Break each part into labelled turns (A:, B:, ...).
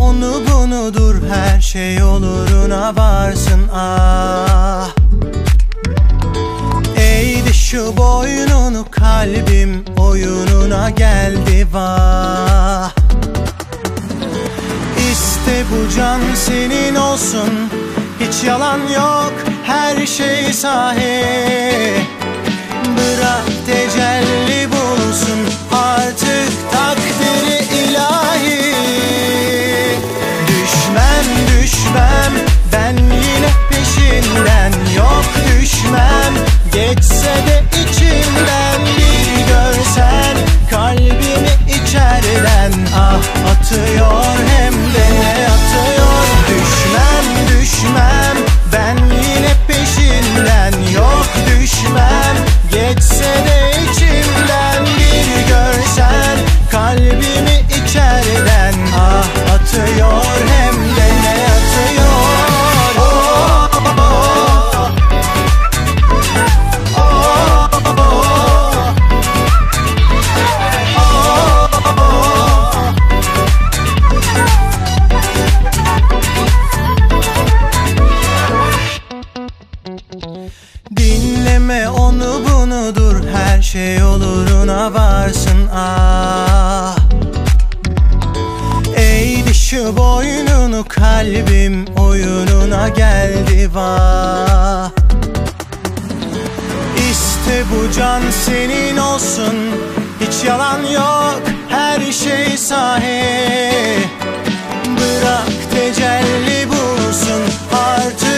A: onu bunudur her şey oluruna varsın ah. Eğdi şu boynunu kalbim oyununa geldi vah. İste bu can senin olsun Hiç yalan yok her şey sahi şey oluruna varsın ah. Eğdi şu boynunu kalbim oyununa geldi vah. İste bu can senin olsun Hiç yalan yok her şey sahi. Bırak tecelli bulsun artık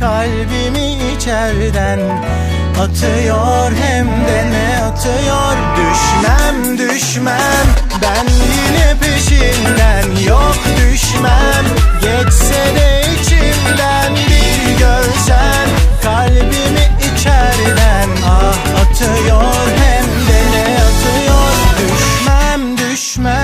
A: Kalbimi içerden atıyor hem de ne atıyor? Düşmem düşmem ben yine peşinden. Yok düşmem Geçse de içimden bir görsen. Kalbimi içerden ah atıyor hem de ne atıyor? Düşmem düşmem.